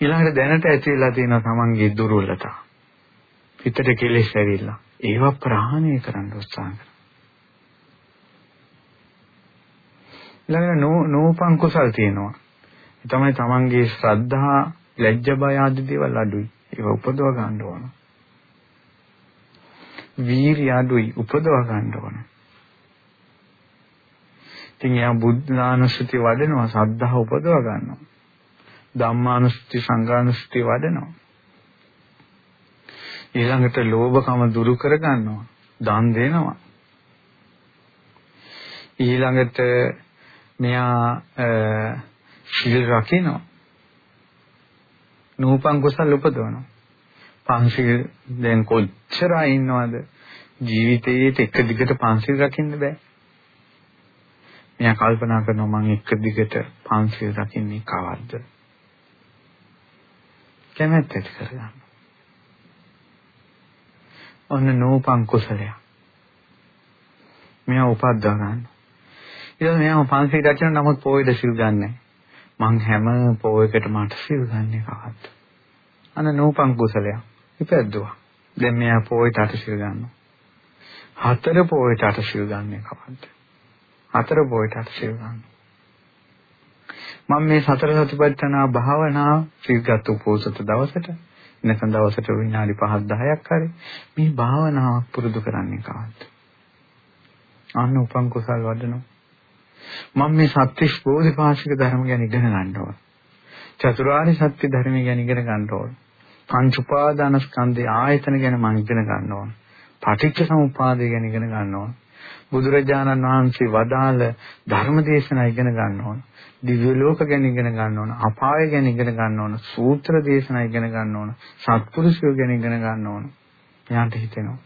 ඊළඟට දැනට ඇතිලා තියෙන තමන්ගේ දුර්වලතා. හිතට කෙලෙස් ඇවිල්ලා ඒවා ප්‍රහාණය කරන්න උත්සාහ කරනවා. ඊළඟට නෝපං කුසල් තියෙනවා. ඒ තමයි තමන්ගේ ශ්‍රද්ධා, ලැජ්ජ බය ආදී දේවල් අඩුයි. ඒව උපදව ගන්න ඕන. වීරිය අඩුයි උපදව ගන්න ඕන. ඉතින් එයා බුද්ධානුස්සති වඩනවා, ශ්‍රද්ධාව උපදව ගන්නවා. ධම්මානුස්සති, සංඝානුස්සති වඩනවා. ඊළඟට ලෝභකම දුරු කර ගන්නවා. දන් දෙනවා. ඊළඟට මෙයා සීල් රකිනවා. නූපන් කුසල උපදවනවා. පංචශීල දැන් කොච්චර ඉන්නවද ජීවිතයේට එක දිගට පංචශීල රකින්න බෑ. මෙයා කල්පනා කරනවා මම එක දිගට පංචශීල රකින්නේ කවද්ද? කැමැත්ත ඇති කරගන්න. ඔන්න නූපන් කුසලය. මෙයා උපද්දව ගන්න. ඊට මෙයාම පන්සිල් රැකගෙන නමුත් පොයේද සිල් ගන්නෑ. මං හැම පොයකට මට සිල් ගන්නේ කවද්ද? අන්න නූපං කුසලයක්. ඉපැද්දුවා. දැන් මෙයා පොයට අට සිල් ගන්නවා. හතර පොයට අට සිල් ගන්නේ කවද්ද? හතර පොයට අට සිල් ගන්නවා. මම මේ සතර සතිපට්ඨාන භාවනා සිල්ගත් උපෝසත දවසට නැත්නම් දවසට විනාඩි 5ක් 10ක් හරි මේ භාවනාවක් පුරුදු කරන්නේ කවද්ද? අන්න උපං කුසල් වඩනවා. මම මේ සත්‍විස් බෝධිපාශික ධර්ම ගැන ඉගෙන ගන්න ඕන. චතුරාර්ය සත්‍ය ධර්ම ගැන ඉගෙන ගන්න ඕන. පංච උපාදාන ස්කන්ධේ ආයතන ගැන මම ඉගෙන ගන්න ඕන. පටිච්ච සමුප්පාදය ගැන ඉගෙන ගන්න ඕන. බුදුරජාණන් වහන්සේ වදාළ ධර්ම දේශනා ඉගෙන ගන්න ඕන. දිව්‍ය ලෝක ගැන ඉගෙන ගන්න ඕන. අපාය ගැන ඉගෙන ගන්න ඕන. සූත්‍ර දේශනා ඉගෙන ගන්න ඕන. සත්පුරුෂයෝ ගැන ඉගෙන ගන්න ඕන. එයාට හිතෙනවා.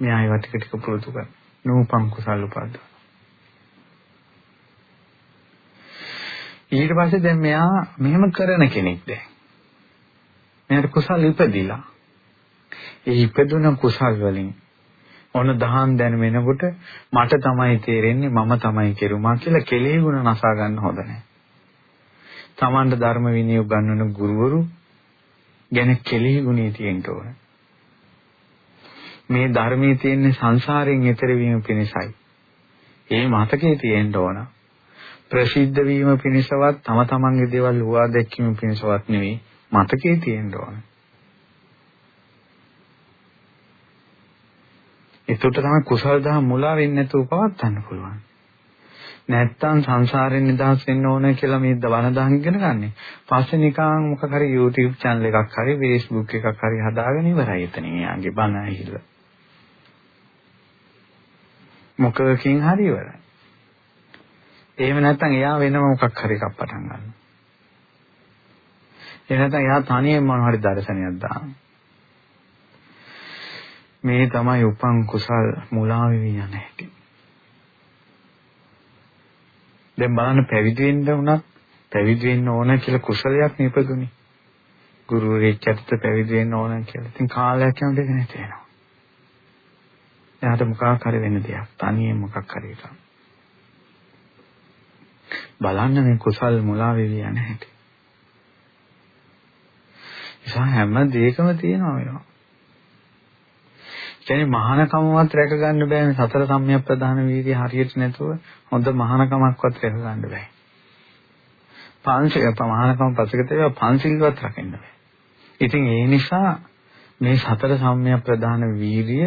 මෙයා ඒවා ටික ටික පුරුදු කරනවා. නූපං කුසල උපාදාන. ඊට පස්සේ දැන් මෙයා මෙහෙම කරන කෙනෙක් දැන්. මෙයාට කුසල් ඉපදිලා. ඒ ඉපදුන කුසල් වලින් ඔන්න දහම් දැන වෙනකොට මට තමයි තේරෙන්නේ මම තමයි කෙරුමා කියලා කෙලෙහි ගුණ නසා ගන්න හොඳ නැහැ. Tamanට ධර්ම විනය උගන්වන ගුරුවරු ගැන කෙලෙහි ගුණේ තියෙන්න ඕන. මේ ධර්මයේ තියෙන සංසාරයෙන් එතර වීම පිණිසයි. ඒ මතකයේ තියෙන්න ඕන. ප්‍රසිද්ධ වීම පිණිසවත් තම තමන්ගේ දේවල් හුවා දැක්වීම පිණිසවත් නෙවෙයි මතකයේ තියෙන්න ඕන. ඒකට තමයි කුසල දහම් මුලා වෙන්නේ නැතුව පවත්වන්න පුළුවන්. නැත්තම් සංසාරයෙන් නිදහස් වෙන්න ඕන කියලා මේ වන දහම් ඉගෙන ගන්නෙ. පස්සේ නිකන් මොකක් හරි YouTube channel එකක් හරි Facebook එකක් හරි හදාගෙන ඉවරයි එතනින් යාගේ බණ ඇහිලා. මොකකින් හරි ඉවරයි. එහෙම නැත්නම් එයා වෙනම මොකක් හරි එකක් පටන් ගන්නවා. එහෙම නැත්නම් එයා තනියෙන් මොන හරි දර්ශනයක් දානවා. මේ තමයි උපං කුසල් මුලා වෙවි යන හැටි. දැන් බලන්න පැවිදි වෙන්න උනත් පැවිදි වෙන්න ඕන කියලා කුසලයක් නිපදුනේ. ගුරුවරයෙක් යටතේ පැවිදි වෙන්න ඕන කියලා. ඉතින් කාලයක් යනකොට ඒක නැති වෙනවා. එයාට මොකක් හරි වෙන දෙයක්. තනියෙන් මොකක් හරි එකක්. බලන්න මේ කුසල් මුලා වෙවි යන හැටි. නිසා හැම දෙයකම තියෙනවා මේවා. කියන්නේ මහානකමවත් රැක ගන්න බෑ මේ සතර සම්‍යක් ප්‍රධාන වීර්ය හරියට නැතුව හොඳ මහානකමක්වත් රැක ගන්න බෑ. පංචක මහානකම පසකට ඒවා පංචිල්වත් රකින්න බෑ. ඉතින් ඒ නිසා මේ සතර සම්‍යක් ප්‍රධාන වීර්ය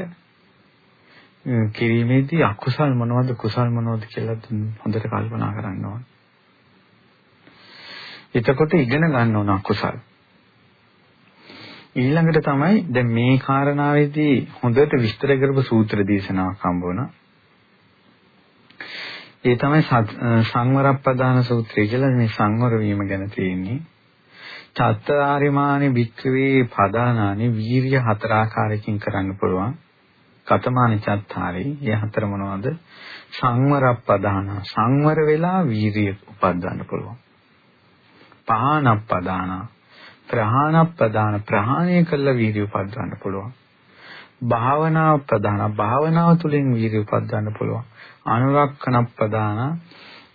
කිරීමේදී අකුසල් මොනවද කුසල් මොනවද කියලා හොඳට කල්පනා කරන්න ඕනේ. එතකොට ඉගෙන ගන්න ඕන අකුසල්. ඊළඟට තමයි දැන් මේ කාරණාවේදී හොඳට විස්තර කරපු සූත්‍ර දේශනාවක් හම්බ වුණා. ඒ තමයි සංවරප්පදාන සූත්‍රය කියලා මේ සංවර වීම ගැන තියෙන්නේ. චත්තාරිමානි භික්ඛවේ පදානානි වීර්ය හතර ආකාරයකින් කරන්න පුළුවන්. කතමානි චත්තාරි. ඒ හතර මොනවද? සංවරප්පදාන. සංවර වෙලා වීර්ය උපද්දවන්න පුළුවන්. පහනප්පදාන ප්‍රහාණ ප්‍රදාන ප්‍රහාණය කළ වීර්ය උපද්දවන්න පුළුවන්. භාවනාව ප්‍රදාන භාවනාව තුළින් වීර්ය උපද්දවන්න පුළුවන්. අනුරක්ෂණ ප්‍රදාන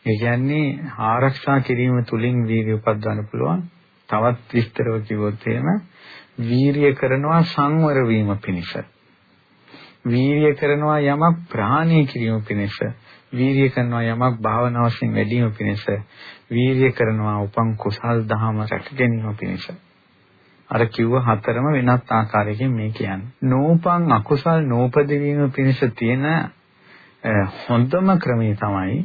ඒ කියන්නේ ආරක්ෂා කිරීම තුළින් වීර්ය උපද්දවන්න පුළුවන්. තවත් විස්තරව කිව්වොත් එහෙම වීර්ය කරනවා සංවර වීම පිණිස. වීර්ය කරනවා යමක් ප්‍රහාණය කිරීම පිණිස. වීර්ය කරනවා යමක් භාවනා වශයෙන් වැඩි වීම පිණිස. වීර්ය කරනවා උපන් කුසල් දහම රැක ගැනීම පිණිස. අර කිව්ව හතරම වෙනත් ආකාරයකින් මේ කියන්නේ. නෝපං අකුසල් නෝපද වීම පිණිස තියෙන හොඳම ක්‍රමය තමයි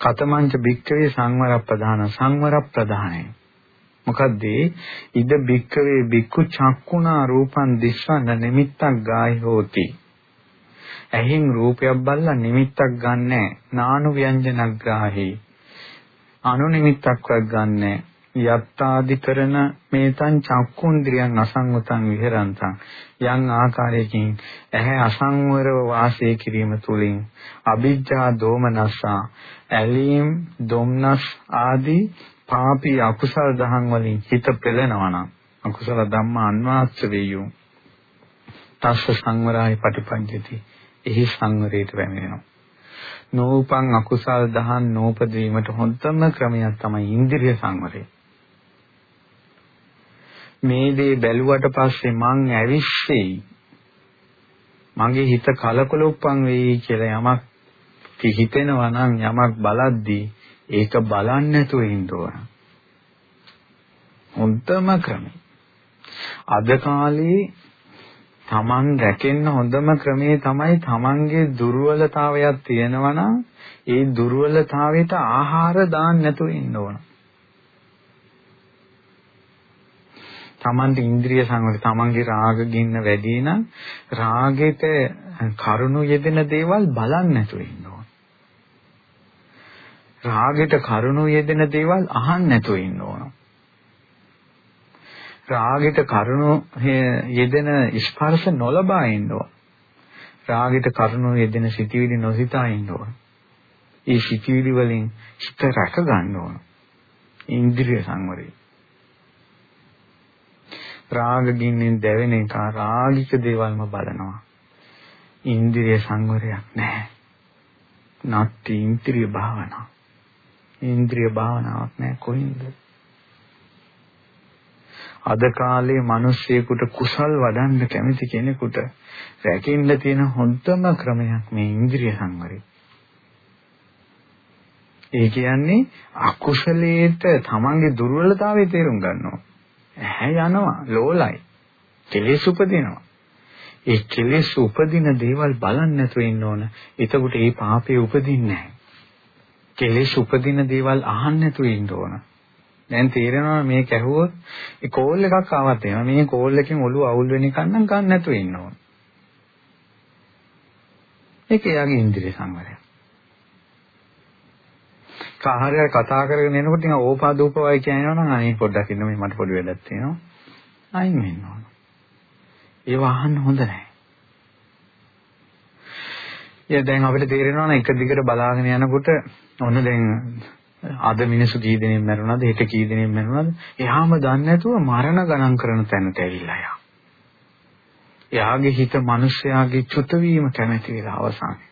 කතමංච භික්ඛවේ සංවර ප්‍රධාන සංවර ප්‍රධානයි. මොකද්ද ඉද භික්ඛවේ භික්ඛු චක්කුණා රූපං දිස්වන්න නිමිත්තක් ගායි හෝති. ඇහින් රූපයක් බල්ලා නිමිත්තක් ගන්නෑ. නානු ව්‍යංජනක් ග්‍රාහි. අනු නිමිත්තක්වත් ගන්නෑ. යත්තාදි කරන මේතං චක්කුන්ද්‍රියං අසංගතං විහෙරන්තං යම් ආකාරයකින් ඇහැ අසංවරව වාසය කිරීම තුළින් අවිජ්ජා දෝමනස්සා ඇලීම් දුම්නස් ආදී පාපී අකුසල දහම් වලින් හිත පෙළෙනවා නම් අකුසල ධම්ම අන්වාස්ස වේයු. තස්ස සංවරයි පටිපංචති එහි සංවරයට පැමිණෙනවා. නෝපං අකුසල් දහම් නෝපදීමට හොඳම ක්‍රමයක් තමයි ඉන්ද්‍රිය සංවරය. මේ දේ බැලුවට පස්සේ මං ඇවිස්සෙයි. මගේ හිත කලකොලොප්පන් වෙයි කියලා යමක් හිතෙනවා නම් යමක් බලද්දී ඒක බලන්නේ නැතුව ඉන්න ඕන. හොඳම ක්‍රමය. අද කාලේ තමන් රැකෙන්න හොඳම ක්‍රමේ තමයි තමන්ගේ දුර්වලතාවයක් තියෙනවා නම් ඒ දුර්වලතාවයට ආහාර දාන්න නැතුව ඉන්න ඕන. තමන්ට ඉන්ද්‍රිය සංවර තමන්ගේ රාග ගින්න වැඩි නම් රාගෙට කරුණු යෙදෙන දේවල් බලන්න නැතුව ඉන්න ඕන. රාගෙට කරුණු යෙදෙන දේවල් අහන්න නැතුව ඉන්න ඕන. රාගෙට කරුණු යෙදෙන ස්පර්ශ නොලබා ඉන්න ඕන. රාගෙට කරුණු යෙදෙන සිටිවිලි නොසිතා ඉන්න ඕන. ඒ සිටිවිලි වලින් හිත රැක ගන්න ඕන. ඉන්ද්‍රිය සංවරය. රාග ගින්නෙන් දැවෙන එක රාගික දේවල්ම බලනවා. ඉන්ද්‍රිය සංවරයක් නැහැ. නැත්ති ඉන්ද්‍රිය භාවනා. ඉන්ද්‍රිය භාවනාවක් නැහැ කොහින්ද? අද කාලේ මිනිස්සෙකුට කුසල් වඩන්න කැමති කෙනෙකුට රැකෙන්න තියෙන හොඳම ක්‍රමයක් මේ ඉන්ද්‍රිය සංවරය. ඒ කියන්නේ අකුසලයේට තමන්ගේ දුර්වලතාවය තේරුම් ගන්නවා. ඇහැ යනවා ලෝලයි. කෙලෙස් උපදිනවා. ඒ කෙලෙස් උපදින දේවල් බලන්න නැතුව ඉන්න ඕන. එතකොට ඒ පාපේ උපදින්නේ නැහැ. කෙලෙස් උපදින දේවල් අහන්න නැතුව ඉන්න ඕන. දැන් තේරෙනවා මේක ඇහුවොත් ඒ කෝල් එකක් ආවත් එනවා. මේ කෝල් එකෙන් ඔළුව අවුල් වෙන එක නම් ගන්න නැතුව ඉන්න ඕන. ඒක යාගේ ඉන්ද්‍රිය සංවරය. කාහරය කතා කරගෙන එනකොට නිකන් ඕපාදූපවයි කියනවා නම් අනේ පොඩ්ඩක් ඉන්න මේ මට පොඩි වැඩක් තියෙනවා. අයින් වෙන්න ඕන. ඒව අහන්න හොඳ නැහැ. ඒ දැන් අපිට තේරෙනවා නම් එක දිගට බලාගෙන යනකොට ඔන්න දැන් අද මිනිස්සු කී දෙනෙක් මැරුණාද හෙට කී දෙනෙක් මැරුණාද එහාම දන්නේ නැතුව මරණ ගණන් කරන තැනට ඇවිල්ලා යා. එයාගේ හිත මිනිස්යාගේ චුත වීම කැමැති වෙලා අවසානයේ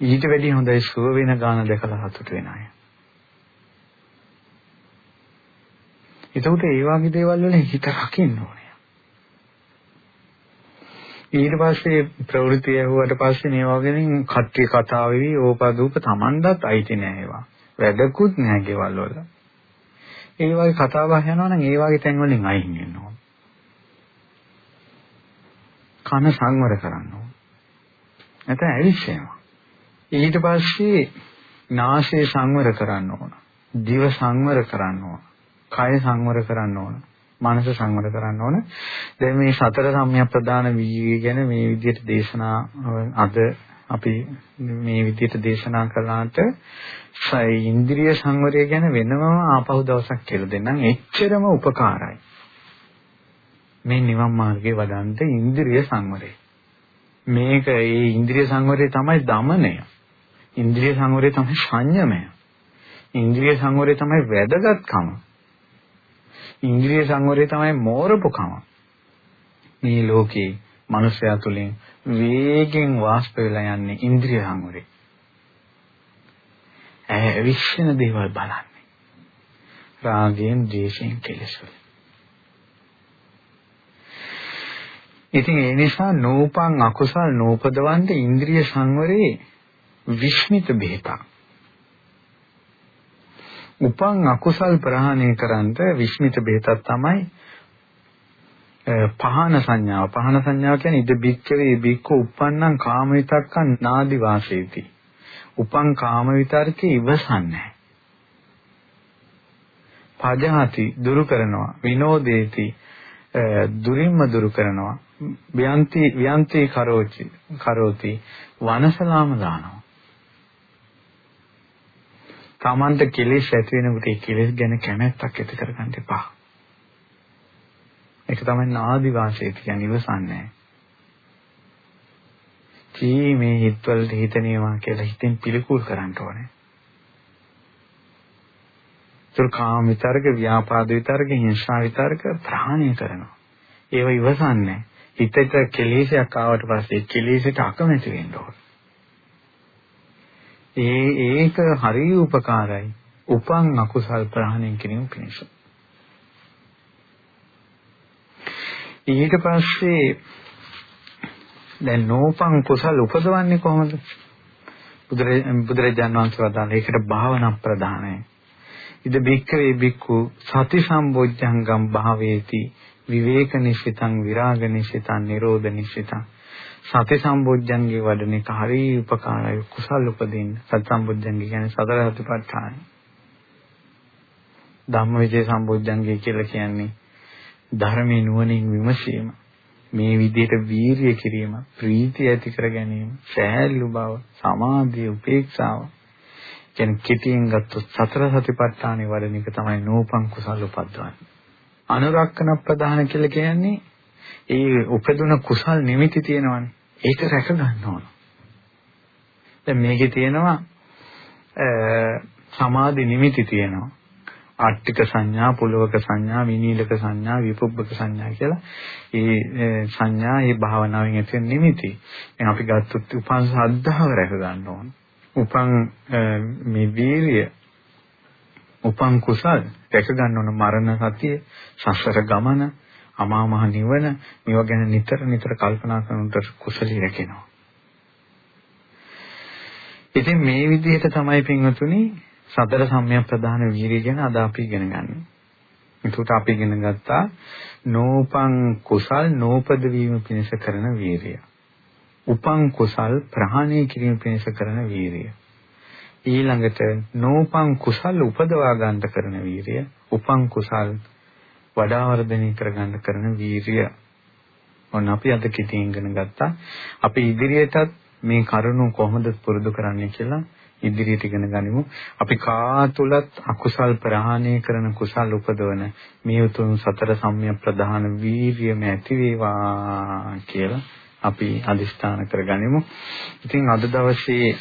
ඊට වැඩිය හොඳයි සුව වෙන ගාන දැකලා හතුට වෙන අය. එතකොට ඒ වගේ දේවල් වල හිත රකින්න ඕනේ. ඊට පස්සේ ප්‍රවෘත්ති ඇහුවට පස්සේ මේ වගේ කට්ටිය කතා වෙවි ඕපදූප Tamandat අයිති නෑ ඒවා. වැඩකුත් නෑ ගෙවල් වල. ඒ වගේ කතා බහ යනවා නම් ඒ වගේ තැන් වලින් අයින් වෙන්න ඕන. කන සංවර කරන්න ඕන. නැත්නම් ඇවිස්සෙනවා. ඊට පස්සේ නාසය සංවර කරන්න ඕන. දිව සංවර කරන්න ඕන. කය සංවර කරන්න ඕන. මනස සංවර කරන්න ඕන. දැන් මේ සතර සම්‍යක්ප්‍රදාන වීර්ය ගැන මේ විදිහට දේශනා අද අපි මේ විදිහට දේශනා කළාට ඉන්ද්‍රිය සංවරය ගැන වෙනම ආපහු දවසක් කියලා දෙන්නම්. එච්චරම ಉಪකාරයි. මේ නිවන් මාර්ගයේ වඩන්ත ඉන්ද්‍රිය සංවරය. මේක ඒ ඉන්ද්‍රිය සංවරය තමයි দমনය. ඉන්ද්‍රිය සංවරය තමයි සංයමය. ඉන්ද්‍රිය සංවරය තමයි වැදගත්කම. ඉන්ද්‍රිය සංවරය තමයි මෝරපුකම. මේ ලෝකේ මනුෂ්‍යයා තුලින් වේගෙන් වාස්ප වෙලා යන්නේ ඉන්ද්‍රිය සංවරය. ඇහැ විශ්ින දේවල් බලන්නේ. රාගයෙන්, ද්වේෂයෙන් කෙලෙසුයි. ඉතින් ඒ නිසා නූපං අකුසල් නූපදවන්ට ඉන්ද්‍රිය සංවරේ විස්මිත බෙහෙතක්. උපං අකුසල් ප්‍රහාණය කරන්නට විස්මිත බෙහෙතක් තමයි පහන සංඥාව. පහන සංඥාව කියන්නේ ඉද බික්කවේ බික්ක උප්පන්නං කාම විතක්කං නාදි වාසේති. උපං කාම විතර්කේ ඉවසන්නේ පජහති දුරු කරනවා විනෝදේති දුරින්ම දුරු කරනවා ව්‍යන්ති ව්‍යන්ති කරෝචි කරෝති වනසලාම දානවා තමන්ට කෙලෙස් ඇති වෙනකොට ඒ කෙලෙස් ගැන කැමැත්තක් ඇති කරගන්න එපා ඒක තමයි නාදි වාසය කියන්නේ ඉවසන්නේ චී මේ හිතවල හිතනේවා කියලා හිතෙන් පිළිකුල් කරන්න ඕනේ ඒතර කාම විතරක, ව්‍යාපාද විතරක, හිංසා විතරක ප්‍රහාණය කරනවා. ඒව ඉවසන්නේ. හිතට කෙලෙසයක් ආවට පස්සේ කෙලෙසට අකමැති වෙන්න ඕන. ඒ ඒක හරිය උපකාරයි. උපන් අකුසල් ප්‍රහාණය කිරීම පිණිස. ඊට පස්සේ දැන් නෝපං කුසල් උපදවන්නේ කොහොමද? බුදුරජාණන් වහන්සේ වදාළ ඒකට භාවනා ප්‍රධානයි. ඉද බික්කවේ බික්කු සති සම්බොජ්ජංගම් භාවේති විවේක නිසිතං විරාග නිසිතං නිරෝධ නිසිතං සති සම්බොජ්ජංගේ වඩන එක හරිය උපකාරයි කුසල් උපදින්න. සති සම්බොජ්ජංගේ කියන්නේ සතර සතිපට්ඨාන ධම්මවිජය සම්බොජ්ජංගේ කියලා කියන්නේ ධර්මයේ නුවණින් විමසීම. මේ විදිහට වීරිය කිරීම ප්‍රීතිය ඇති කර ගැනීම සෑහළු බව සමාධිය උපේක්ෂාව. කියන්නේ කෙටියෙන් ගත්තොත් සතර සතිපට්ඨානෙ වඩන එක තමයි නෝපං කුසල උපද්දවන්නේ. අනුරක්කන ප්‍රදාන කියලා කියන්නේ ඒ උපදුන කුසල් නිමිති තියෙනවනේ. ඒක රැක ගන්න ඕන. දැන් මේකේ තියෙනවා සමාධි නිමිති තියෙනවා. ආට්ටික සංඥා, පුලවක සංඥා, විනීලක සංඥා, විපුබ්බක සංඥා කියලා ඒ සංඥා ඒ භාවනාවෙන් ඇති නිමිති. දැන් අපි ගත්තොත් උපන් සද්ධාව රැක ගන්න ඕන. උපන් මේ වීරිය උපන් කුසල් දැක ගන්න ඕන මරණ සතිය සසර ගමන අමා මහ නිවන මේවා ගැන නිතර නිතර කල්පනා කරනකොට කුසලී රැකෙනවා. ඉතින් මේ විදිහට තමයි පින්වතුනි සතර සම්‍යක් ප්‍රධාන වීරිය ගැන අද අපි ඉගෙන ගන්න. ඒකට අපි ඉගෙන ගත්තා නෝපං කුසල් නෝපද වීම පිණිස කරන වීරිය. උපං කුසල් ප්‍රහාණය කිරීම පිණිස කරන වීරිය. ඊළඟට නෝපං කුසල් උපදවා ගන්න කරන වීරිය. උපං කුසල් වඩා වර්ධනය කර ගන්න කරන වීරිය. ඔන්න අපි අද කිතින් ඉගෙන ගත්තා. අපි ඉදිරියටත් මේ කරුණු කොහොමද පුරුදු කරන්නේ කියලා ඉදිරියට ඉගෙන ගනිමු. අපි කා තුලත් අකුසල් ප්‍රහාණය කරන කුසල් උපදවන මේ උතුම් සතර සම්‍යක් ප්‍රධාන වීර්යම ඇති වේවා කියලා අපි අදිස්ථාන කරගනිමු. ඉතින් අද දවසේ